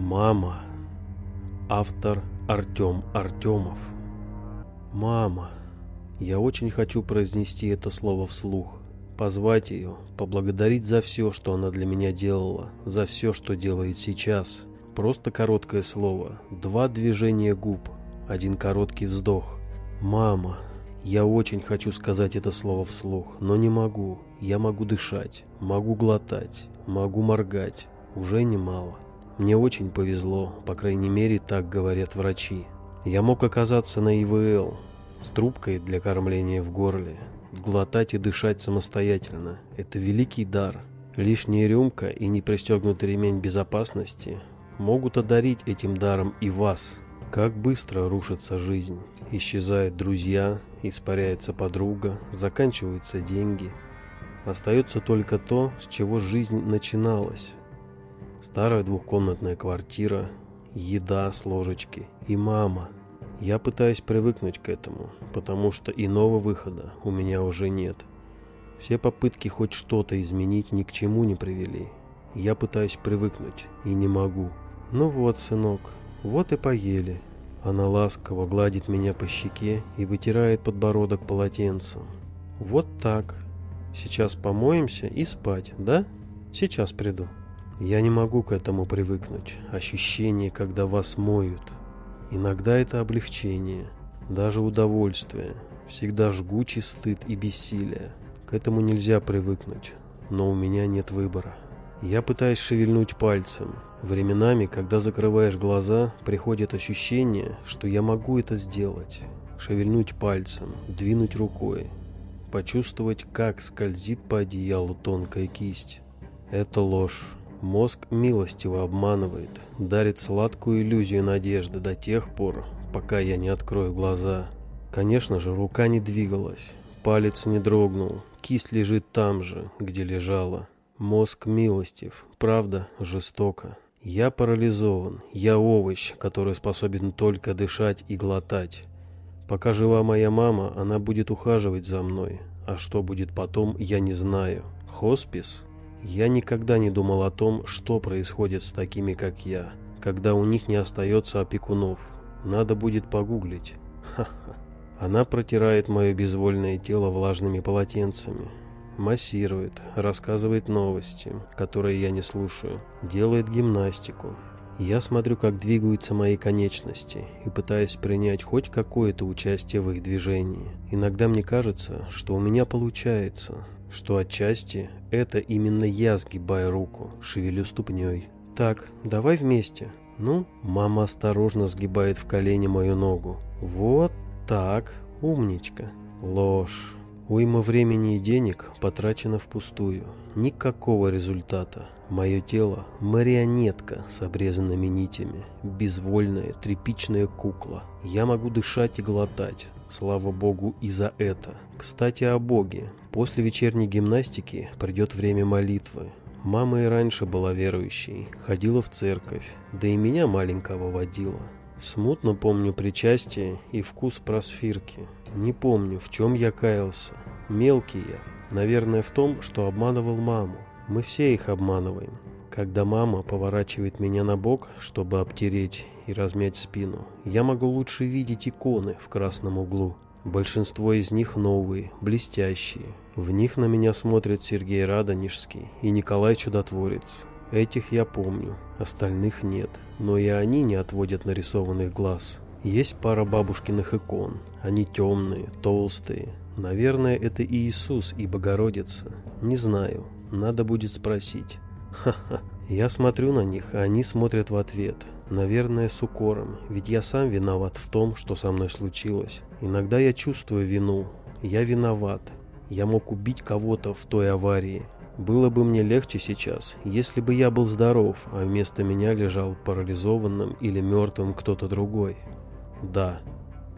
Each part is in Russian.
Мама. Автор Артем Артемов. Мама. Я очень хочу произнести это слово вслух. Позвать ее, поблагодарить за все, что она для меня делала, за все, что делает сейчас. Просто короткое слово, два движения губ, один короткий вздох. Мама. Я очень хочу сказать это слово вслух, но не могу. Я могу дышать, могу глотать, могу моргать. Уже немало. Мне очень повезло, по крайней мере, так говорят врачи. Я мог оказаться на ИВЛ с трубкой для кормления в горле. Глотать и дышать самостоятельно – это великий дар. Лишняя рюмка и непристегнутый ремень безопасности могут одарить этим даром и вас. Как быстро рушится жизнь. Исчезают друзья, испаряется подруга, заканчиваются деньги. Остается только то, с чего жизнь начиналась. Старая двухкомнатная квартира, еда с ложечки и мама. Я пытаюсь привыкнуть к этому, потому что иного выхода у меня уже нет. Все попытки хоть что-то изменить ни к чему не привели. Я пытаюсь привыкнуть и не могу. Ну вот, сынок, вот и поели. Она ласково гладит меня по щеке и вытирает подбородок полотенцем. Вот так. Сейчас помоемся и спать, да? Сейчас приду. Я не могу к этому привыкнуть. Ощущение, когда вас моют. Иногда это облегчение, даже удовольствие. Всегда жгучий стыд и бессилие. К этому нельзя привыкнуть, но у меня нет выбора. Я пытаюсь шевельнуть пальцем. Временами, когда закрываешь глаза, приходит ощущение, что я могу это сделать. Шевельнуть пальцем, двинуть рукой. Почувствовать, как скользит по одеялу тонкая кисть. Это ложь. Мозг милостиво обманывает, дарит сладкую иллюзию надежды до тех пор, пока я не открою глаза. Конечно же, рука не двигалась, палец не дрогнул, кисть лежит там же, где лежала. Мозг милостив, правда жестоко. Я парализован, я овощ, который способен только дышать и глотать. Пока жива моя мама, она будет ухаживать за мной, а что будет потом, я не знаю. Хоспис? Я никогда не думал о том, что происходит с такими, как я, когда у них не остается опекунов. Надо будет погуглить. Ха-ха. Она протирает мое безвольное тело влажными полотенцами, массирует, рассказывает новости, которые я не слушаю, делает гимнастику. Я смотрю, как двигаются мои конечности и пытаюсь принять хоть какое-то участие в их движении. Иногда мне кажется, что у меня получается, что отчасти это именно я сгибаю руку, шевелю ступней. Так, давай вместе. Ну, мама осторожно сгибает в колени мою ногу. Вот так, умничка. Ложь. Уйма времени и денег потрачено впустую. Никакого результата. Мое тело – марионетка с обрезанными нитями. Безвольная, тряпичная кукла. Я могу дышать и глотать. Слава богу и за это. Кстати, о боге. После вечерней гимнастики придет время молитвы. Мама и раньше была верующей, ходила в церковь, да и меня маленького водила. Смутно помню причастие и вкус просфирки. Не помню, в чем я каялся. Мелкий я. Наверное, в том, что обманывал маму. Мы все их обманываем. Когда мама поворачивает меня на бок, чтобы обтереть и размять спину, я могу лучше видеть иконы в красном углу. Большинство из них новые, блестящие. В них на меня смотрят Сергей Радонежский и Николай Чудотворец. Этих я помню, остальных нет, но и они не отводят нарисованных глаз. Есть пара бабушкиных икон. Они темные, толстые. Наверное, это и Иисус, и Богородица. Не знаю, надо будет спросить. Ха-ха. Я смотрю на них, а они смотрят в ответ. Наверное, с укором, ведь я сам виноват в том, что со мной случилось. Иногда я чувствую вину. Я виноват. Я мог убить кого-то в той аварии. Было бы мне легче сейчас, если бы я был здоров, а вместо меня лежал парализованным или мертвым кто-то другой. Да,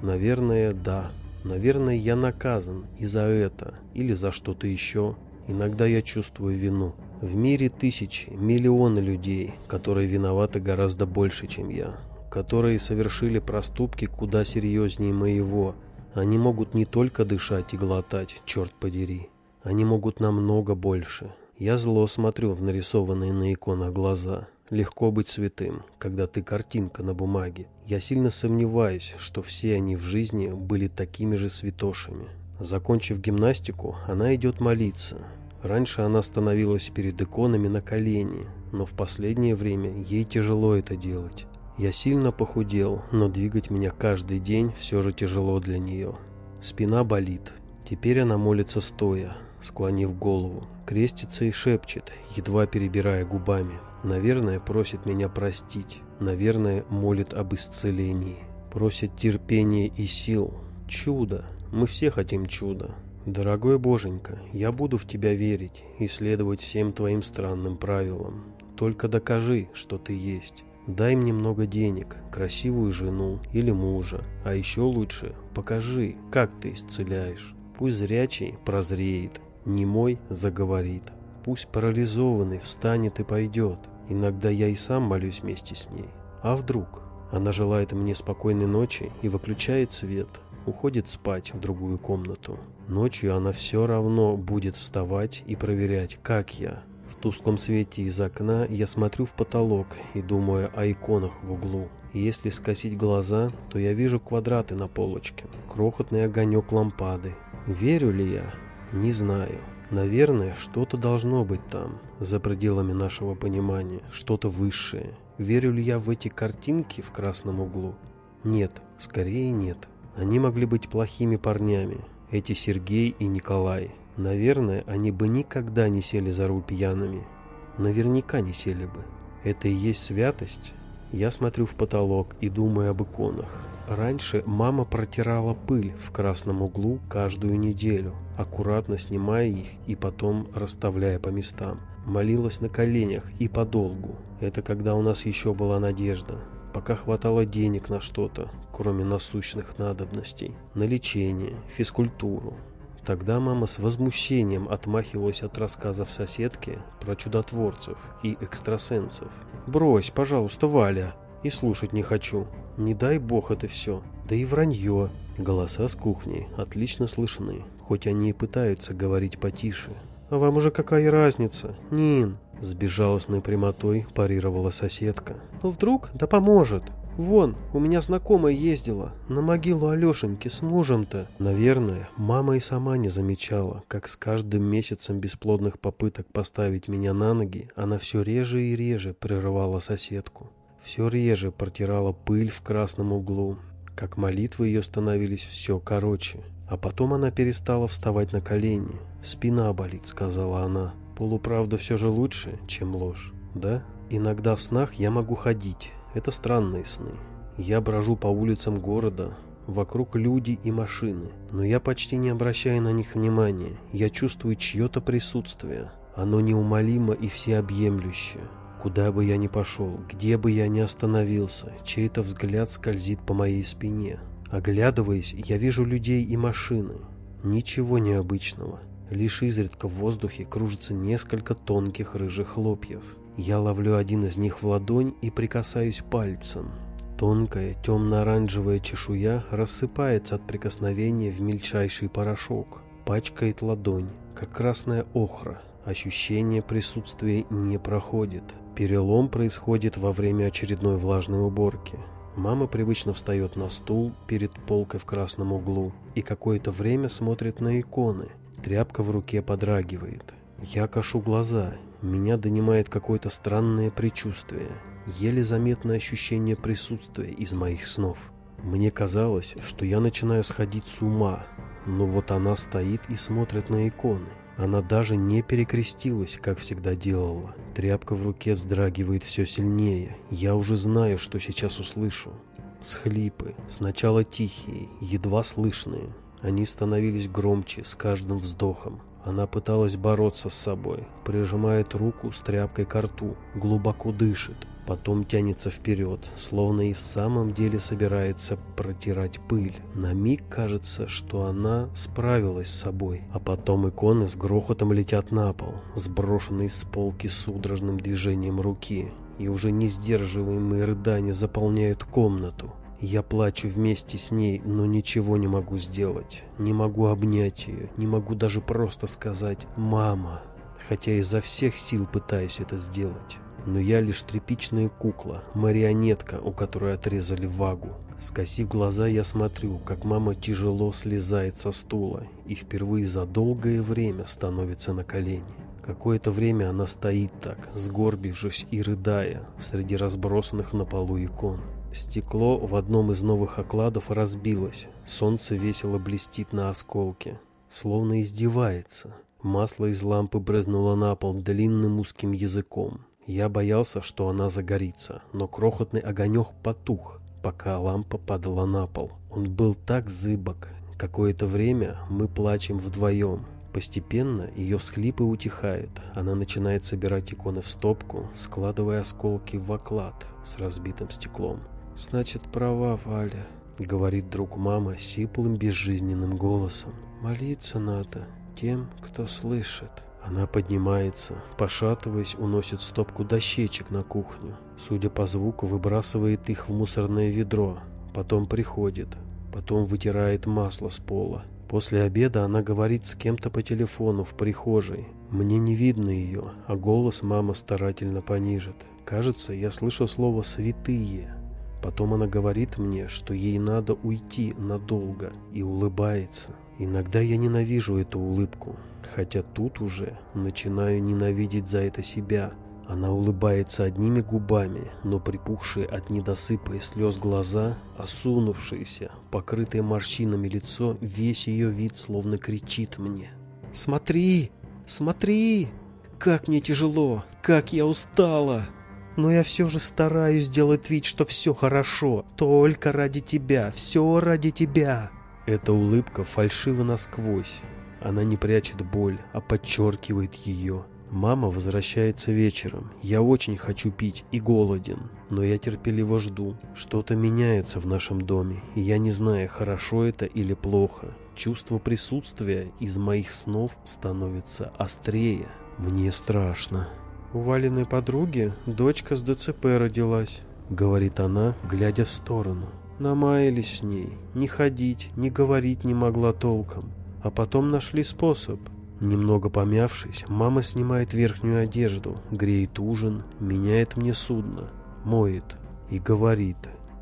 наверное, да. Наверное, я наказан и за это, или за что-то еще. Иногда я чувствую вину. В мире тысячи, миллионы людей, которые виноваты гораздо больше, чем я, которые совершили проступки куда серьезнее моего. Они могут не только дышать и глотать, черт подери. Они могут намного больше. Я зло смотрю в нарисованные на иконах глаза. Легко быть святым, когда ты картинка на бумаге. Я сильно сомневаюсь, что все они в жизни были такими же святошами. Закончив гимнастику, она идет молиться. Раньше она становилась перед иконами на колени, но в последнее время ей тяжело это делать. Я сильно похудел, но двигать меня каждый день все же тяжело для нее. Спина болит. Теперь она молится стоя, склонив голову, крестится и шепчет, едва перебирая губами. Наверное, просит меня простить. Наверное, молит об исцелении. Просит терпения и сил. Чудо. Мы все хотим чуда. Дорогой Боженька, я буду в тебя верить и следовать всем твоим странным правилам. Только докажи, что ты есть. Дай мне много денег, красивую жену или мужа, а еще лучше покажи, как ты исцеляешь. Пусть зрячий прозреет, немой заговорит. Пусть парализованный встанет и пойдет. Иногда я и сам молюсь вместе с ней. А вдруг? Она желает мне спокойной ночи и выключает свет, уходит спать в другую комнату. Ночью она все равно будет вставать и проверять, как я. В тусклом свете из окна я смотрю в потолок и думаю о иконах в углу. Если скосить глаза, то я вижу квадраты на полочке, крохотный огонек лампады. Верю ли я? Не знаю. Наверное, что-то должно быть там, за пределами нашего понимания, что-то высшее. Верю ли я в эти картинки в красном углу? Нет, скорее нет. Они могли быть плохими парнями, эти Сергей и Николай. Наверное, они бы никогда не сели за руль пьяными. Наверняка не сели бы. Это и есть святость? Я смотрю в потолок и думаю об иконах. Раньше мама протирала пыль в красном углу каждую неделю, аккуратно снимая их и потом расставляя по местам. Молилась на коленях и подолгу. Это когда у нас еще была надежда. Пока хватало денег на что-то, кроме насущных надобностей. На лечение, физкультуру. Тогда мама с возмущением отмахивалась от рассказов соседки про чудотворцев и экстрасенсов. «Брось, пожалуйста, Валя, и слушать не хочу. Не дай бог это все. Да и вранье. Голоса с кухни отлично слышны, хоть они и пытаются говорить потише. А вам уже какая разница, Нин? С безжалостной прямотой парировала соседка. Ну вдруг? Да поможет. Вон, у меня знакомая ездила на могилу Алешеньки с мужем-то. Наверное, мама и сама не замечала, как с каждым месяцем бесплодных попыток поставить меня на ноги, она все реже и реже прерывала соседку все реже протирала пыль в красном углу, как молитвы ее становились все короче. А потом она перестала вставать на колени. «Спина болит», — сказала она. «Полуправда все же лучше, чем ложь, да? Иногда в снах я могу ходить. Это странные сны. Я брожу по улицам города, Вокруг люди и машины, но я почти не обращаю на них внимания. Я чувствую чье-то присутствие. Оно неумолимо и всеобъемлющее. Куда бы я ни пошел, где бы я ни остановился, чей-то взгляд скользит по моей спине. Оглядываясь, я вижу людей и машины. Ничего необычного. Лишь изредка в воздухе кружится несколько тонких рыжих хлопьев. Я ловлю один из них в ладонь и прикасаюсь пальцем. Тонкая темно-оранжевая чешуя рассыпается от прикосновения в мельчайший порошок. Пачкает ладонь, как красная охра. Ощущение присутствия не проходит. Перелом происходит во время очередной влажной уборки. Мама привычно встает на стул перед полкой в красном углу и какое-то время смотрит на иконы. Тряпка в руке подрагивает. Я кашу глаза. Меня донимает какое-то странное предчувствие. Еле заметное ощущение присутствия из моих снов. Мне казалось, что я начинаю сходить с ума, но вот она стоит и смотрит на иконы. Она даже не перекрестилась, как всегда делала. Тряпка в руке вздрагивает все сильнее. Я уже знаю, что сейчас услышу. Схлипы, сначала тихие, едва слышные. Они становились громче с каждым вздохом. Она пыталась бороться с собой, прижимает руку с тряпкой к рту, глубоко дышит, потом тянется вперед, словно и в самом деле собирается протирать пыль. На миг кажется, что она справилась с собой, а потом иконы с грохотом летят на пол, сброшенные с полки судорожным движением руки, и уже не сдерживаемые рыдания заполняют комнату. Я плачу вместе с ней, но ничего не могу сделать. Не могу обнять ее, не могу даже просто сказать «мама», хотя изо всех сил пытаюсь это сделать. Но я лишь тряпичная кукла, марионетка, у которой отрезали вагу. Скосив глаза, я смотрю, как мама тяжело слезает со стула и впервые за долгое время становится на колени. Какое-то время она стоит так, сгорбившись и рыдая, среди разбросанных на полу икон. Стекло в одном из новых окладов разбилось, солнце весело блестит на осколке, словно издевается. Масло из лампы брызнуло на пол длинным узким языком. Я боялся, что она загорится, но крохотный огонек потух, пока лампа падала на пол. Он был так зыбок. Какое-то время мы плачем вдвоем. Постепенно ее всхлипы утихают. Она начинает собирать иконы в стопку, складывая осколки в оклад с разбитым стеклом. «Значит, права, Валя», — говорит друг мама сиплым безжизненным голосом. «Молиться надо тем, кто слышит». Она поднимается, пошатываясь, уносит стопку дощечек на кухню. Судя по звуку, выбрасывает их в мусорное ведро. Потом приходит. Потом вытирает масло с пола. После обеда она говорит с кем-то по телефону в прихожей. Мне не видно ее, а голос мама старательно понижит. Кажется, я слышу слово «святые». Потом она говорит мне, что ей надо уйти надолго, и улыбается. Иногда я ненавижу эту улыбку, хотя тут уже начинаю ненавидеть за это себя. Она улыбается одними губами, но припухшие от недосыпа и слез глаза, осунувшиеся, покрытое морщинами лицо, весь ее вид словно кричит мне. «Смотри! Смотри! Как мне тяжело! Как я устала!» Но я все же стараюсь сделать вид, что все хорошо. Только ради тебя, все ради тебя. Эта улыбка фальшива насквозь. Она не прячет боль, а подчеркивает ее. Мама возвращается вечером. Я очень хочу пить и голоден, но я терпеливо жду. Что-то меняется в нашем доме, и я не знаю, хорошо это или плохо. Чувство присутствия из моих снов становится острее. Мне страшно. У Валиной подруги дочка с ДЦП родилась, говорит она, глядя в сторону. Намаялись с ней, не ходить, не говорить не могла толком. А потом нашли способ. Немного помявшись, мама снимает верхнюю одежду, греет ужин, меняет мне судно, моет и говорит.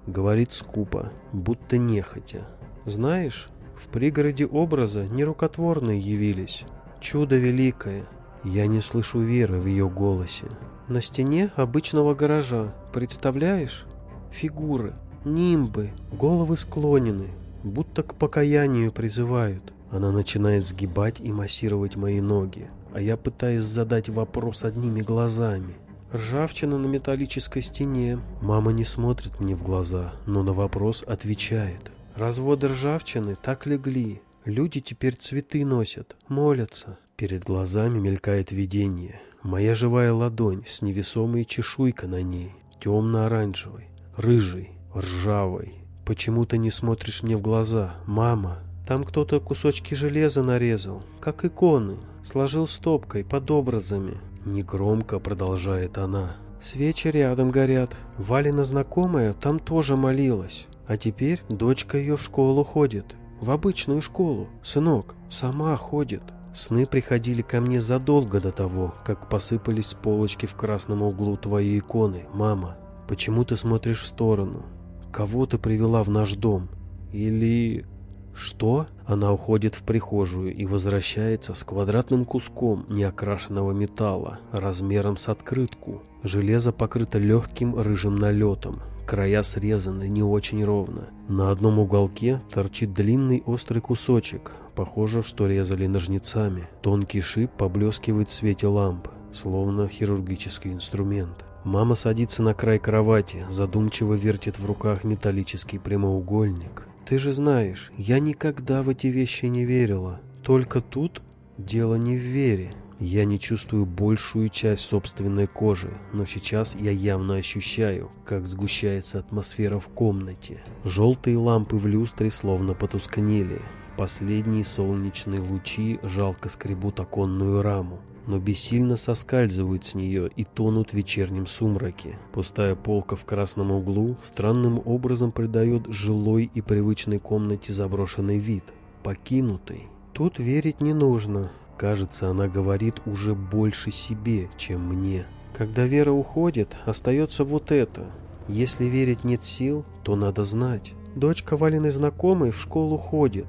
Говорит скупо, будто нехотя. Знаешь, в пригороде образа нерукотворные явились. Чудо великое, я не слышу веры в ее голосе. На стене обычного гаража, представляешь? Фигуры, нимбы, головы склонены, будто к покаянию призывают. Она начинает сгибать и массировать мои ноги, а я пытаюсь задать вопрос одними глазами. Ржавчина на металлической стене. Мама не смотрит мне в глаза, но на вопрос отвечает. Разводы ржавчины так легли. Люди теперь цветы носят, молятся. Перед глазами мелькает видение. Моя живая ладонь с невесомой чешуйкой на ней, темно-оранжевой, рыжей, ржавой. Почему ты не смотришь мне в глаза, мама? Там кто-то кусочки железа нарезал, как иконы, сложил стопкой под образами. Негромко продолжает она. Свечи рядом горят. Валина знакомая там тоже молилась. А теперь дочка ее в школу ходит. В обычную школу. Сынок, сама ходит. Сны приходили ко мне задолго до того, как посыпались с полочки в красном углу твои иконы, мама. Почему ты смотришь в сторону? Кого ты привела в наш дом? Или... Что? Она уходит в прихожую и возвращается с квадратным куском неокрашенного металла размером с открытку. Железо покрыто легким рыжим налетом. Края срезаны не очень ровно. На одном уголке торчит длинный острый кусочек, Похоже, что резали ножницами. Тонкий шип поблескивает в свете ламп, словно хирургический инструмент. Мама садится на край кровати, задумчиво вертит в руках металлический прямоугольник. «Ты же знаешь, я никогда в эти вещи не верила. Только тут дело не в вере. Я не чувствую большую часть собственной кожи, но сейчас я явно ощущаю, как сгущается атмосфера в комнате. Желтые лампы в люстре словно потускнели, Последние солнечные лучи жалко скребут оконную раму, но бессильно соскальзывают с нее и тонут в вечернем сумраке. Пустая полка в красном углу странным образом придает жилой и привычной комнате заброшенный вид, покинутый. Тут верить не нужно. Кажется, она говорит уже больше себе, чем мне. Когда вера уходит, остается вот это. Если верить нет сил, то надо знать. Дочка Валиной знакомой в школу ходит.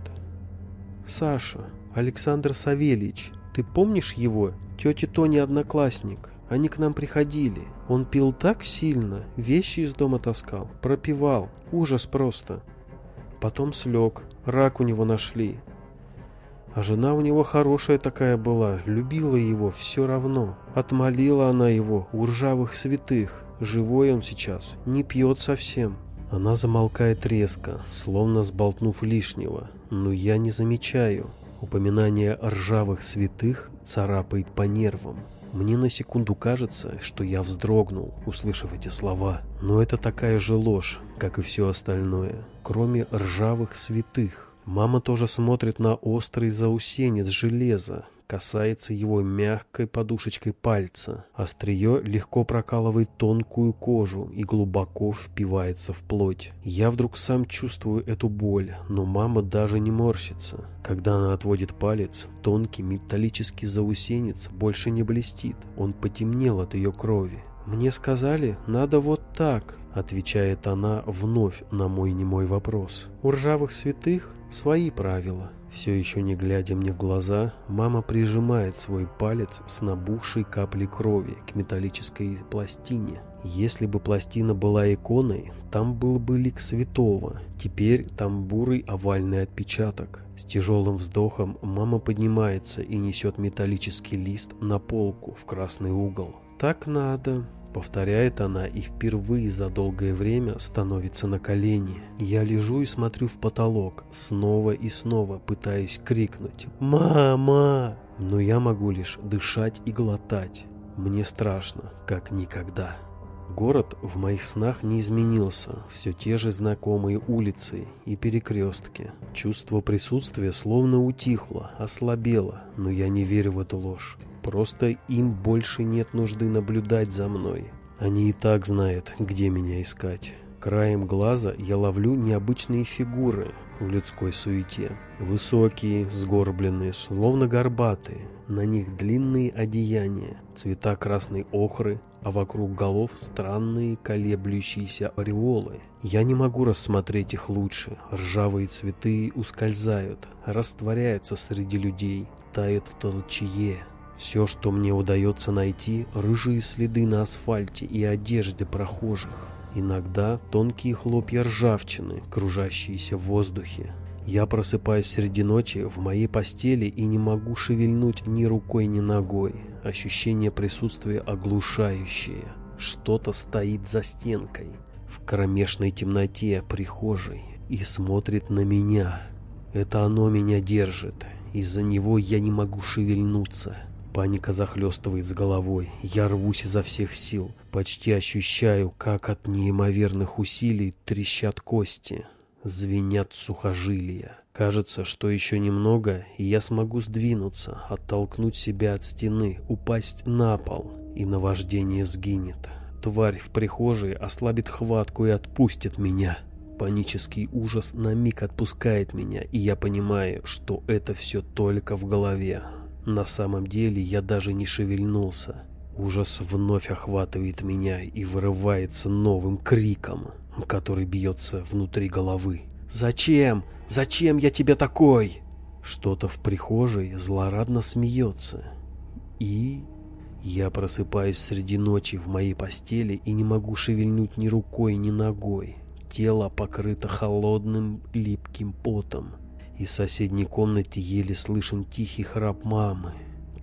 Саша, Александр Савельич, ты помнишь его? Тети Тони одноклассник. Они к нам приходили. Он пил так сильно, вещи из дома таскал, пропивал. Ужас просто. Потом слег, рак у него нашли. А жена у него хорошая такая была, любила его все равно. Отмолила она его у ржавых святых. Живой он сейчас, не пьет совсем. Она замолкает резко, словно сболтнув лишнего, но я не замечаю. Упоминание ржавых святых царапает по нервам. Мне на секунду кажется, что я вздрогнул, услышав эти слова. Но это такая же ложь, как и все остальное, кроме ржавых святых. Мама тоже смотрит на острый заусенец железа, касается его мягкой подушечкой пальца. Острие легко прокалывает тонкую кожу и глубоко впивается в плоть. Я вдруг сам чувствую эту боль, но мама даже не морщится. Когда она отводит палец, тонкий металлический заусенец больше не блестит, он потемнел от ее крови. «Мне сказали, надо вот так», — отвечает она вновь на мой немой вопрос. «У ржавых святых свои правила». Все еще не глядя мне в глаза, мама прижимает свой палец с набухшей каплей крови к металлической пластине. Если бы пластина была иконой, там был бы лик святого. Теперь там бурый овальный отпечаток. С тяжелым вздохом мама поднимается и несет металлический лист на полку в красный угол. «Так надо», — повторяет она и впервые за долгое время становится на колени. Я лежу и смотрю в потолок, снова и снова пытаясь крикнуть «Мама!», но я могу лишь дышать и глотать. Мне страшно, как никогда. Город в моих снах не изменился, все те же знакомые улицы и перекрестки. Чувство присутствия словно утихло, ослабело, но я не верю в эту ложь. Просто им больше нет нужды наблюдать за мной. Они и так знают, где меня искать. Краем глаза я ловлю необычные фигуры в людской суете. Высокие, сгорбленные, словно горбатые. На них длинные одеяния, цвета красной охры, а вокруг голов странные колеблющиеся ореолы. Я не могу рассмотреть их лучше. Ржавые цветы ускользают, растворяются среди людей, тают в толчье. Все, что мне удается найти, рыжие следы на асфальте и одежде прохожих. Иногда тонкие хлопья ржавчины, кружащиеся в воздухе. Я просыпаюсь среди ночи в моей постели и не могу шевельнуть ни рукой, ни ногой. Ощущение присутствия оглушающее. Что-то стоит за стенкой, в кромешной темноте прихожей, и смотрит на меня. Это оно меня держит. Из-за него я не могу шевельнуться. Паника захлестывает с головой. Я рвусь изо всех сил. Почти ощущаю, как от неимоверных усилий трещат кости. Звенят сухожилия. Кажется, что еще немного, и я смогу сдвинуться, оттолкнуть себя от стены, упасть на пол, и наваждение сгинет. Тварь в прихожей ослабит хватку и отпустит меня. Панический ужас на миг отпускает меня, и я понимаю, что это все только в голове. На самом деле я даже не шевельнулся. Ужас вновь охватывает меня и вырывается новым криком, который бьется внутри головы. «Зачем? Зачем я тебе такой?» Что-то в прихожей злорадно смеется. И... Я просыпаюсь среди ночи в моей постели и не могу шевельнуть ни рукой, ни ногой. Тело покрыто холодным липким потом. Из соседней комнаты еле слышен тихий храп мамы.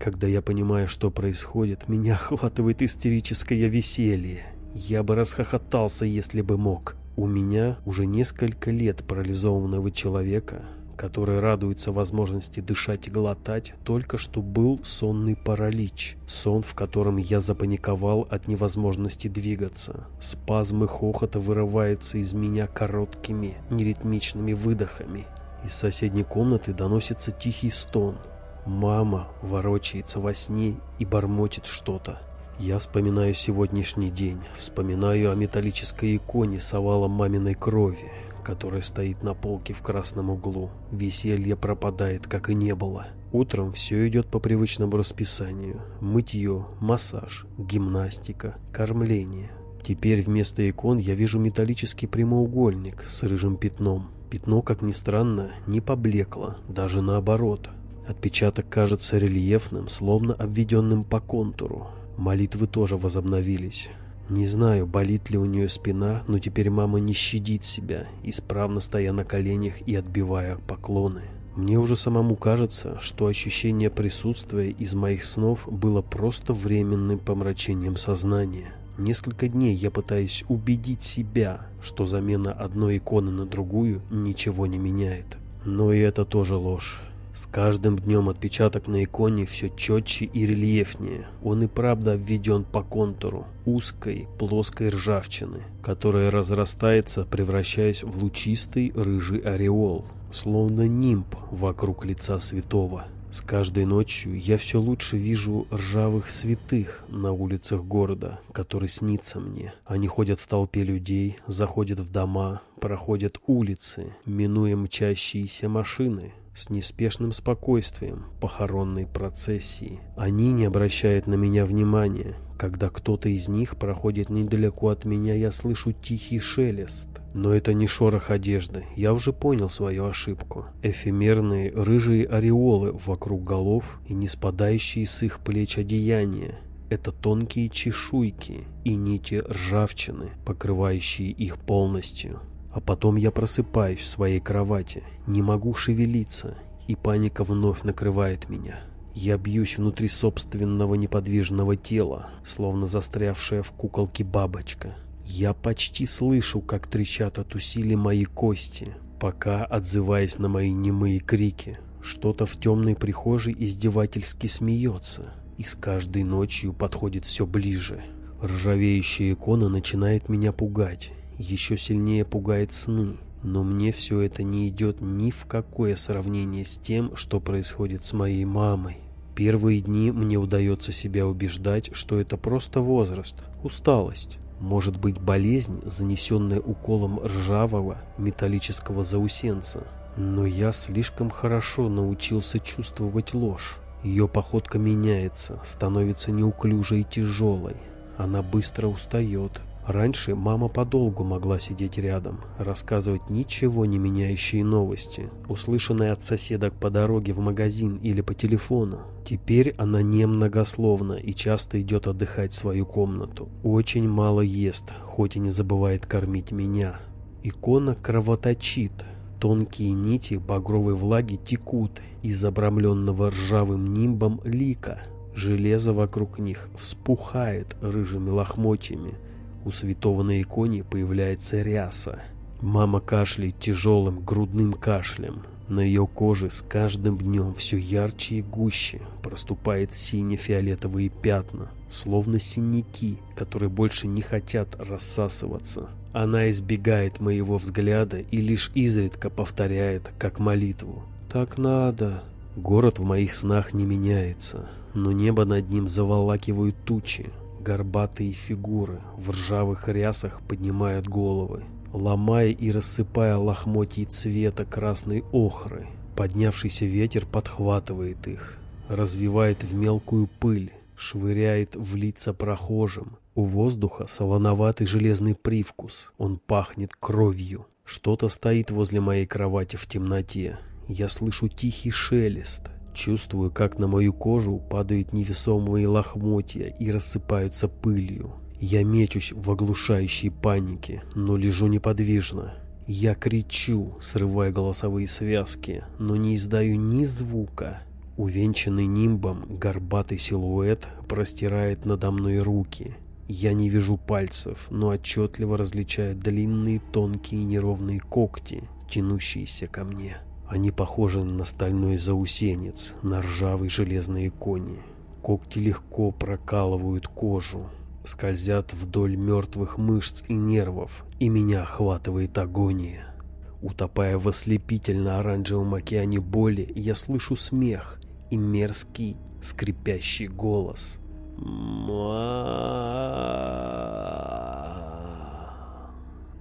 Когда я понимаю, что происходит, меня охватывает истерическое веселье. Я бы расхохотался, если бы мог. У меня уже несколько лет парализованного человека, который радуется возможности дышать и глотать, только что был сонный паралич. Сон, в котором я запаниковал от невозможности двигаться. Спазмы хохота вырываются из меня короткими, неритмичными выдохами. Из соседней комнаты доносится тихий стон. Мама ворочается во сне и бормочет что-то. Я вспоминаю сегодняшний день, вспоминаю о металлической иконе с овалом маминой крови, которая стоит на полке в красном углу. Веселье пропадает, как и не было. Утром все идет по привычному расписанию. Мытье, массаж, гимнастика, кормление. Теперь вместо икон я вижу металлический прямоугольник с рыжим пятном. Пятно, как ни странно, не поблекло, даже наоборот. Отпечаток кажется рельефным, словно обведенным по контуру. Молитвы тоже возобновились. Не знаю, болит ли у нее спина, но теперь мама не щадит себя, исправно стоя на коленях и отбивая поклоны. Мне уже самому кажется, что ощущение присутствия из моих снов было просто временным помрачением сознания. Несколько дней я пытаюсь убедить себя, что замена одной иконы на другую ничего не меняет. Но и это тоже ложь. С каждым днем отпечаток на иконе все четче и рельефнее. Он и правда обведен по контуру узкой плоской ржавчины, которая разрастается, превращаясь в лучистый рыжий ореол, словно нимб вокруг лица святого. С каждой ночью я все лучше вижу ржавых святых на улицах города, которые снится мне. Они ходят в толпе людей, заходят в дома, проходят улицы, минуя мчащиеся машины, с неспешным спокойствием похоронной процессии. Они не обращают на меня внимания. Когда кто-то из них проходит недалеко от меня, я слышу тихий шелест. Но это не шорох одежды. Я уже понял свою ошибку. Эфемерные рыжие ореолы вокруг голов и не спадающие с их плеч одеяния. Это тонкие чешуйки и нити ржавчины, покрывающие их полностью. А потом я просыпаюсь в своей кровати, не могу шевелиться, и паника вновь накрывает меня. Я бьюсь внутри собственного неподвижного тела, словно застрявшая в куколке бабочка. Я почти слышу, как трещат от усилий мои кости, пока, отзываясь на мои немые крики, что-то в темной прихожей издевательски смеется и с каждой ночью подходит все ближе. Ржавеющая икона начинает меня пугать, еще сильнее пугает сны. Но мне все это не идет ни в какое сравнение с тем, что происходит с моей мамой. Первые дни мне удается себя убеждать, что это просто возраст, усталость. Может быть болезнь, занесенная уколом ржавого металлического заусенца. Но я слишком хорошо научился чувствовать ложь. Ее походка меняется, становится неуклюжей и тяжелой. Она быстро устает, Раньше мама подолгу могла сидеть рядом, рассказывать ничего не меняющие новости, услышанные от соседок по дороге в магазин или по телефону. Теперь она немногословна и часто идет отдыхать в свою комнату. Очень мало ест, хоть и не забывает кормить меня. Икона кровоточит. Тонкие нити багровой влаги текут из обрамленного ржавым нимбом лика. Железо вокруг них вспухает рыжими лохмотьями, у святого на иконе появляется ряса. Мама кашляет тяжелым грудным кашлем. На ее коже с каждым днем все ярче и гуще проступают сине-фиолетовые пятна, словно синяки, которые больше не хотят рассасываться. Она избегает моего взгляда и лишь изредка повторяет, как молитву. «Так надо». Город в моих снах не меняется, но небо над ним заволакивают тучи, Горбатые фигуры в ржавых рясах поднимают головы, ломая и рассыпая лохмотья цвета красной охры. Поднявшийся ветер подхватывает их, развивает в мелкую пыль, швыряет в лица прохожим. У воздуха солоноватый железный привкус, он пахнет кровью. Что-то стоит возле моей кровати в темноте. Я слышу тихий шелест — Чувствую, как на мою кожу падают невесомые лохмотья и рассыпаются пылью. Я мечусь в оглушающей панике, но лежу неподвижно. Я кричу, срывая голосовые связки, но не издаю ни звука. Увенчанный нимбом горбатый силуэт простирает надо мной руки. Я не вижу пальцев, но отчетливо различаю длинные тонкие неровные когти, тянущиеся ко мне. Они похожи на стальной заусенец, на ржавой железной иконе. Когти легко прокалывают кожу, скользят вдоль мертвых мышц и нервов, и меня охватывает агония. Утопая в ослепительно-оранжевом океане боли, я слышу смех и мерзкий скрипящий голос. «Ма...»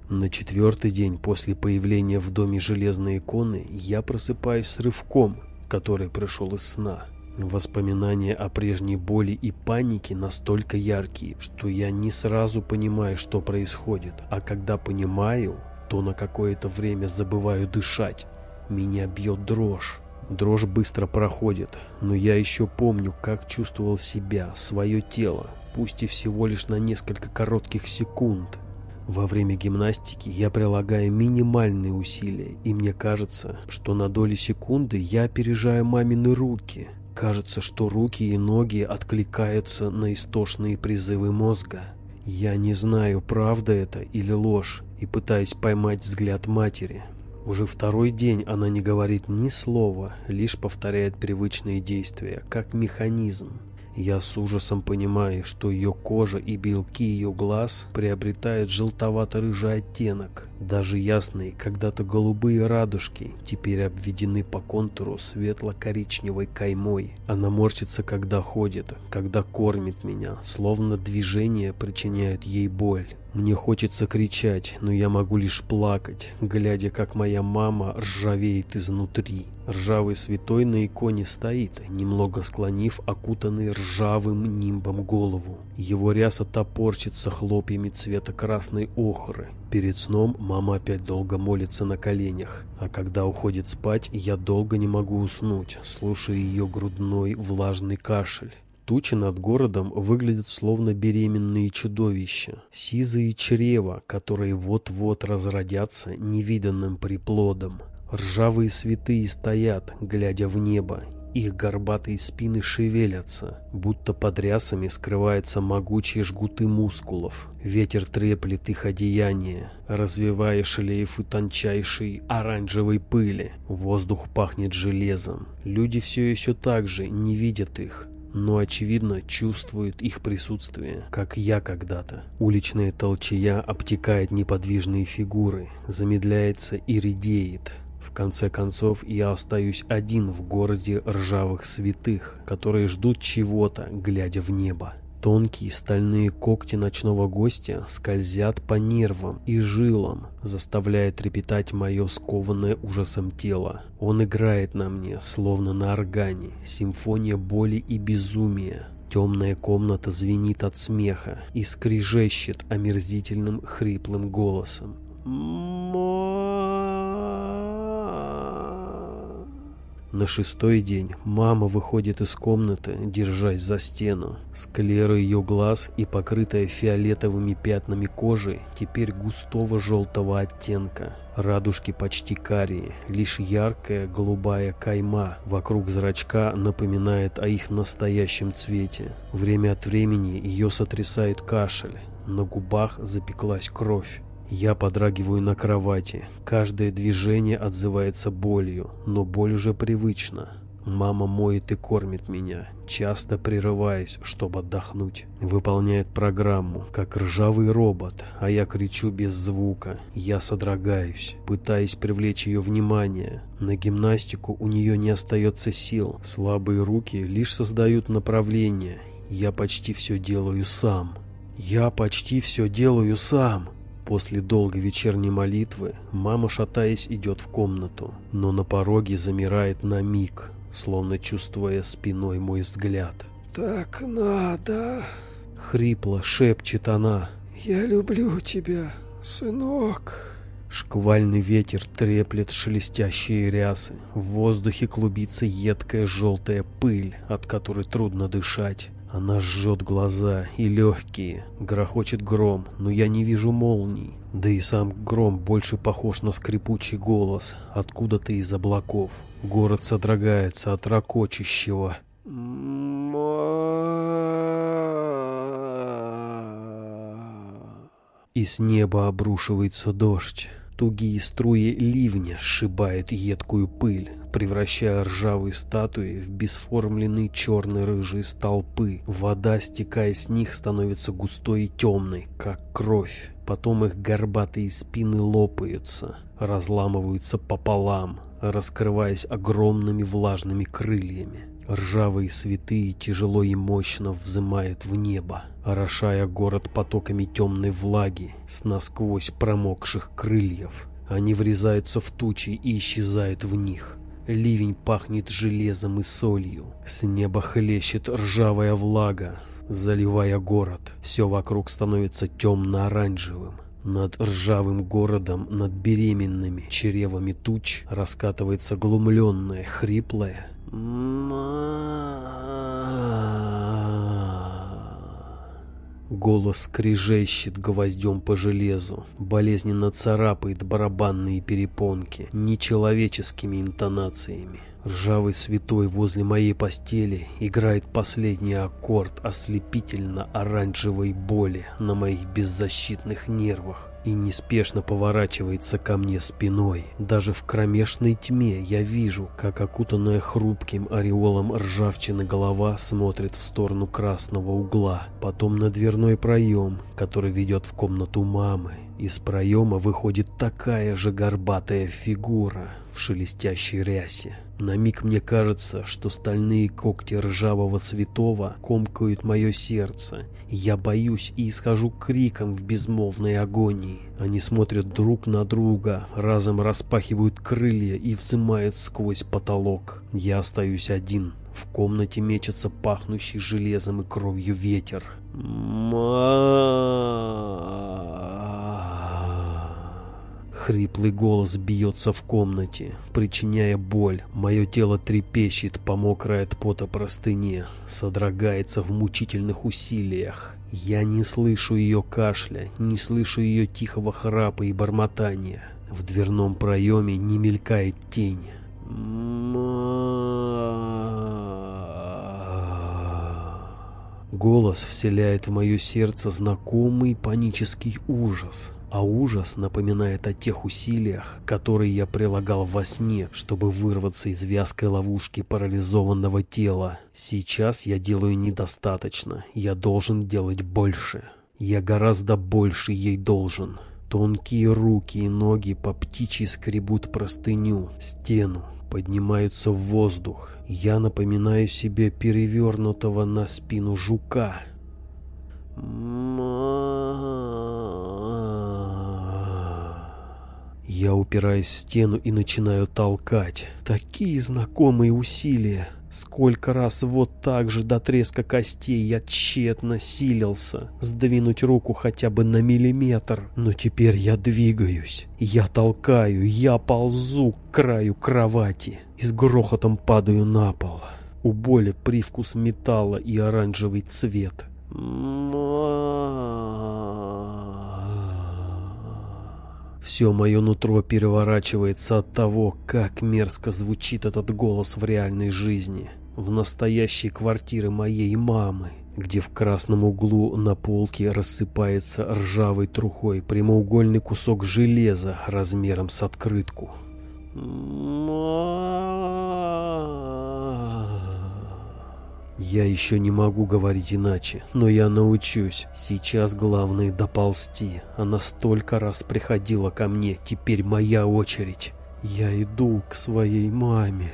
На четвертый день после появления в доме железной иконы я просыпаюсь с рывком который пришел из сна. Воспоминания о прежней боли и панике настолько яркие, что я не сразу понимаю, что происходит, а когда понимаю, то на какое-то время забываю дышать. Меня бьет дрожь. Дрожь быстро проходит, но я еще помню, как чувствовал себя, свое тело, пусть и всего лишь на несколько коротких секунд. Во время гимнастики я прилагаю минимальные усилия, и мне кажется, что на доли секунды я опережаю мамины руки. Кажется, что руки и ноги откликаются на истошные призывы мозга. Я не знаю, правда это или ложь, и пытаюсь поймать взгляд матери. Уже второй день она не говорит ни слова, лишь повторяет привычные действия, как механизм. Я с ужасом понимаю, что ее кожа и белки ее глаз приобретают желтовато-рыжий оттенок. Даже ясные, когда-то голубые радужки теперь обведены по контуру светло-коричневой каймой. Она морщится, когда ходит, когда кормит меня, словно движения причиняют ей боль. Мне хочется кричать, но я могу лишь плакать, глядя, как моя мама ржавеет изнутри. Ржавый святой на иконе стоит, немного склонив окутанный ржавым нимбом голову. Его ряса топорщится хлопьями цвета красной охры. Перед сном мама опять долго молится на коленях, а когда уходит спать, я долго не могу уснуть, слушая ее грудной влажный кашель. Тучи над городом выглядят словно беременные чудовища, сизые чрева, которые вот-вот разродятся невиданным приплодом. Ржавые святые стоят, глядя в небо, их горбатые спины шевелятся, будто под рясами скрываются могучие жгуты мускулов. Ветер треплет их одеяние, развивая шлейфы тончайшей оранжевой пыли. Воздух пахнет железом. Люди все еще так же не видят их, но, очевидно, чувствуют их присутствие, как я когда-то. Уличная толчая обтекает неподвижные фигуры, замедляется и редеет. В конце концов, я остаюсь один в городе ржавых святых, которые ждут чего-то, глядя в небо. Тонкие стальные когти ночного гостя скользят по нервам и жилам, заставляя трепетать мое скованное ужасом тело. Он играет на мне, словно на органе, симфония боли и безумия. Темная комната звенит от смеха и скрижещет омерзительным хриплым голосом. На шестой день мама выходит из комнаты, держась за стену. Склера ее глаз и покрытая фиолетовыми пятнами кожи теперь густого желтого оттенка. Радужки почти карие, лишь яркая голубая кайма вокруг зрачка напоминает о их настоящем цвете. Время от времени ее сотрясает кашель, на губах запеклась кровь. Я подрагиваю на кровати. Каждое движение отзывается болью, но боль уже привычна. Мама моет и кормит меня, часто прерываясь, чтобы отдохнуть. Выполняет программу, как ржавый робот, а я кричу без звука. Я содрогаюсь, пытаясь привлечь ее внимание. На гимнастику у нее не остается сил. Слабые руки лишь создают направление. Я почти все делаю сам. Я почти все делаю сам. После долгой вечерней молитвы мама, шатаясь, идет в комнату, но на пороге замирает на миг, словно чувствуя спиной мой взгляд. «Так надо!» — хрипло шепчет она. «Я люблю тебя, сынок!» Шквальный ветер треплет шелестящие рясы. В воздухе клубится едкая желтая пыль, от которой трудно дышать. Она жжет глаза и легкие. Грохочет гром, но я не вижу молний. Да и сам гром больше похож на скрипучий голос, откуда-то из облаков. Город содрогается от ракочащего. И с неба обрушивается дождь. Тугие струи ливня сшибают едкую пыль, превращая ржавые статуи в бесформленные черно-рыжие столпы. Вода, стекая с них, становится густой и темной, как кровь. Потом их горбатые спины лопаются, разламываются пополам, раскрываясь огромными влажными крыльями. Ржавые святые тяжело и мощно взымает в небо, орошая город потоками темной влаги с насквозь промокших крыльев. Они врезаются в тучи и исчезают в них. Ливень пахнет железом и солью. С неба хлещет ржавая влага, заливая город. Все вокруг становится темно-оранжевым. Над ржавым городом, над беременными чревами туч раскатывается глумленное, хриплое. Голос скрежещет гвоздем по железу, болезненно царапает барабанные перепонки нечеловеческими интонациями. Ржавый святой возле моей постели играет последний аккорд ослепительно-оранжевой боли на моих беззащитных нервах и неспешно поворачивается ко мне спиной. Даже в кромешной тьме я вижу, как окутанная хрупким ореолом ржавчины голова смотрит в сторону красного угла, потом на дверной проем, который ведет в комнату мамы. Из проема выходит такая же горбатая фигура в шелестящей рясе. На миг мне кажется, что стальные когти ржавого святого комкают мое сердце. Я боюсь и исхожу криком в безмолвной агонии. Они смотрят друг на друга, разом распахивают крылья и взымают сквозь потолок. Я остаюсь один. В комнате мечется пахнущий железом и кровью ветер. Ма Хриплый голос бьется в комнате, причиняя боль. Мое тело трепещет по мокрой от пота простыне, содрогается в мучительных усилиях. Я не слышу ее кашля, не слышу ее тихого храпа и бормотания. В дверном проеме не мелькает тень. Голос вселяет в мое сердце знакомый панический ужас а ужас напоминает о тех усилиях, которые я прилагал во сне, чтобы вырваться из вязкой ловушки парализованного тела. Сейчас я делаю недостаточно, я должен делать больше. Я гораздо больше ей должен. Тонкие руки и ноги по птичьи скребут простыню, стену, поднимаются в воздух. Я напоминаю себе перевернутого на спину жука. Я упираюсь в стену и начинаю толкать. Такие знакомые усилия. Сколько раз вот так же до треска костей я тщетно силился сдвинуть руку хотя бы на миллиметр. Но теперь я двигаюсь. Я толкаю, я ползу к краю кровати и с грохотом падаю на пол. У боли привкус металла и оранжевый цвет. Все мое нутро переворачивается от того, как мерзко звучит этот голос в реальной жизни, в настоящей квартире моей мамы, где в красном углу на полке рассыпается ржавой трухой прямоугольный кусок железа размером с открытку. Я еще не могу говорить иначе, но я научусь. Сейчас главное доползти. Она столько раз приходила ко мне, теперь моя очередь. Я иду к своей маме.